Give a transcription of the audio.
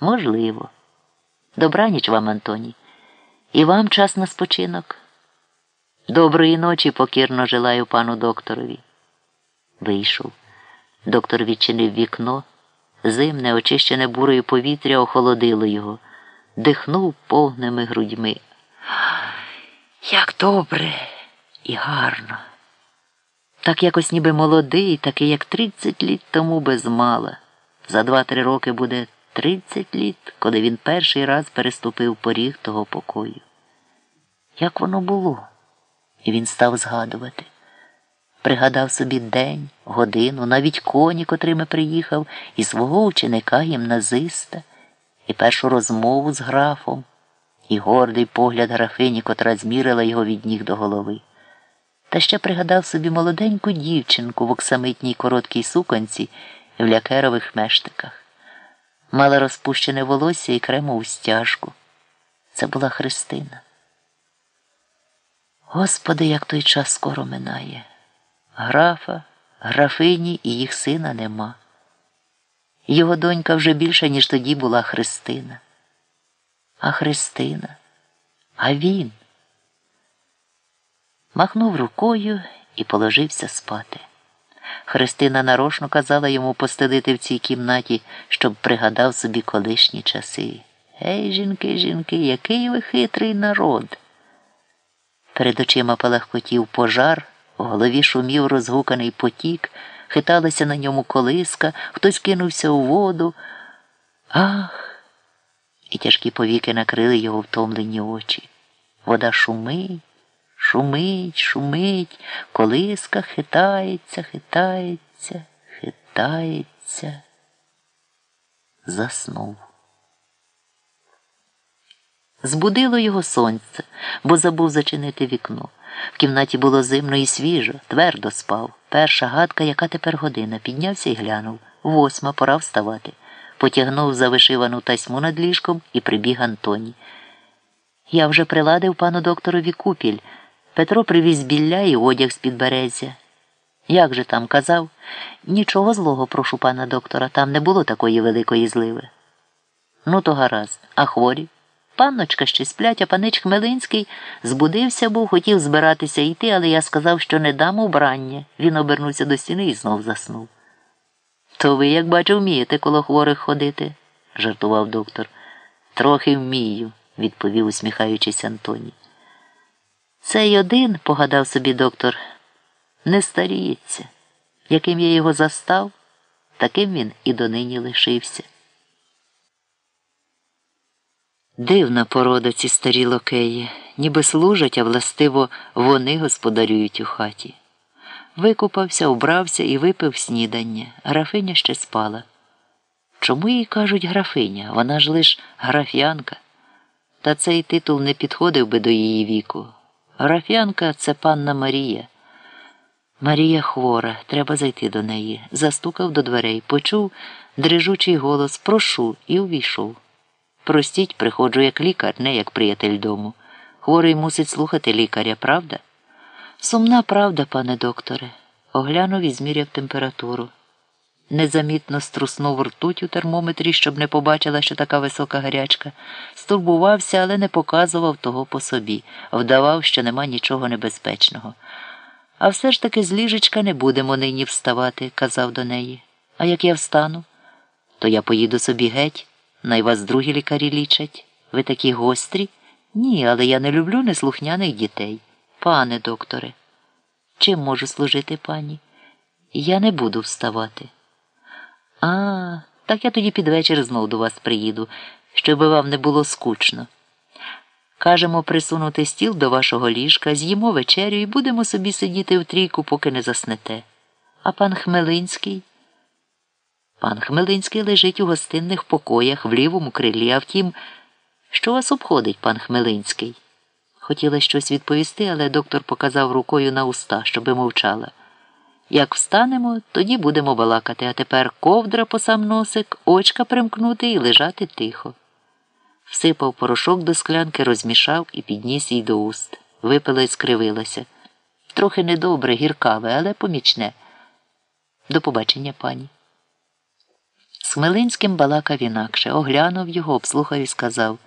Можливо. Добраніч вам, Антоній. І вам час на спочинок. Доброї ночі покірно желаю пану докторові. Вийшов. Доктор відчинив вікно. Зимне, очищене бурою повітря охолодило його, дихнув повними грудьми. Як добре і гарно. Так якось ніби молодий, такий, як тридцять літ тому без мала. За два-три роки буде тридцять літ, коли він перший раз переступив поріг того покою. Як воно було? І він став згадувати. Пригадав собі день, годину, навіть коні, котрими приїхав, і свого ученика гімназиста, і першу розмову з графом, і гордий погляд графині, котра змірила його від ніг до голови. Та ще пригадав собі молоденьку дівчинку в оксамитній короткій суконці і в лякерових мештиках. Мала розпущене волосся і кремову стяжку. Це була Христина. Господи, як той час скоро минає. Графа, графині і їх сина нема. Його донька вже більше, ніж тоді була Христина. А Христина, а він махнув рукою і положився спати. Христина нарочно казала йому постелити в цій кімнаті, щоб пригадав собі колишні часи. Гей, жінки, жінки, який ви хитрий народ. Перед очима палахкотів пожар, в голові шумів розгуканий потік, хиталася на ньому колиска, хтось кинувся у воду. Ах! І тяжкі повіки накрили його втомлені очі. Вода шумить, шумить, шумить, колиска хитається, хитається, хитається. Заснув. Збудило його сонце, бо забув зачинити вікно. В кімнаті було зимно і свіжо, твердо спав. Перша гадка, яка тепер година, піднявся і глянув. Восьма пора вставати. Потягнув за вишивану тасьму над ліжком і прибіг Антоні. Я вже приладив пану докторові купіль. Петро привіз білля і одяг з під березя. Як же там казав? Нічого злого, прошу пана доктора, там не було такої великої зливи. Ну, то гаразд, а хворі? Панночка ще сплять, а панич Хмелинський збудився був, хотів збиратися йти, але я сказав, що не дам убрання. Він обернувся до стіни і знов заснув. То ви, як бачу, вмієте коло хворих ходити, жартував доктор. Трохи вмію, відповів, усміхаючись Антоній. Цей один, погадав собі доктор, не старіється. Яким я його застав, таким він і донині лишився. Дивна порода ці старі локеї, ніби служать, а властиво вони господарюють у хаті. Викупався, убрався і випив снідання. Графиня ще спала. Чому їй кажуть графиня? Вона ж лиш граф'янка. Та цей титул не підходив би до її віку. Граф'янка це панна Марія. Марія хвора, треба зайти до неї. Застукав до дверей, почув дрижучий голос Прошу і увійшов. Простіть, приходжу як лікар, не як приятель дому. Хворий мусить слухати лікаря, правда? Сумна правда, пане докторе. Оглянув і зміряв температуру. Незамітно струснув ртуть у термометрі, щоб не побачила, що така висока гарячка. Стурбувався, але не показував того по собі, вдавав, що нема нічого небезпечного. А все ж таки з ліжечка не будемо нині вставати, казав до неї. А як я встану, то я поїду собі геть. Най вас другі лікарі лічать. Ви такі гострі? Ні, але я не люблю неслухняних дітей. Пане докторе, чим можу служити пані? Я не буду вставати. А, так я тоді під вечір знов до вас приїду, щоб вам не було скучно. Кажемо присунути стіл до вашого ліжка, з'їмо вечерю і будемо собі сидіти в трійку, поки не заснете. А пан Хмелинський. Пан Хмелинський лежить у гостинних покоях в лівому крилі, а втім, що вас обходить, пан Хмелинський? Хотіла щось відповісти, але доктор показав рукою на уста, щоби мовчала. Як встанемо, тоді будемо балакати, а тепер ковдра по сам носик, очка примкнути і лежати тихо. Всипав порошок до склянки, розмішав і підніс їй до уст. Випила і скривилася. Трохи недобре, гіркаве, але помічне. До побачення, пані. З Хмелинським балакав інакше, оглянув його, обслухав і сказав